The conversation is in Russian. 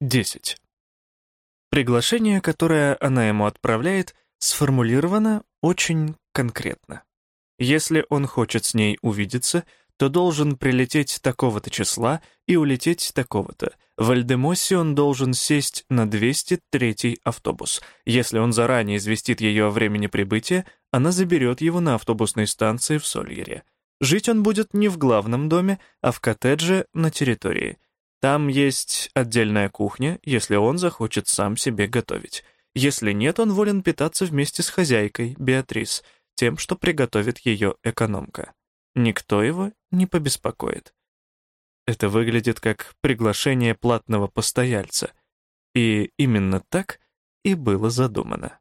10. Приглашение, которое она ему отправляет, сформулировано очень конкретно. Если он хочет с ней увидеться, то должен прилететь такого-то числа и улететь такого-то. В Альдемосе он должен сесть на 203 автобус. Если он заранее известит ее о времени прибытия, она заберет его на автобусной станции в Сольере. Жить он будет не в главном доме, а в коттедже на территории. Там есть отдельная кухня, если он захочет сам себе готовить. Если нет, он волен питаться вместе с хозяйкой, Беатрис, тем, что приготовит ее экономка. Никто его не побеспокоит. Это выглядит как приглашение платного постояльца. И именно так и было задумано.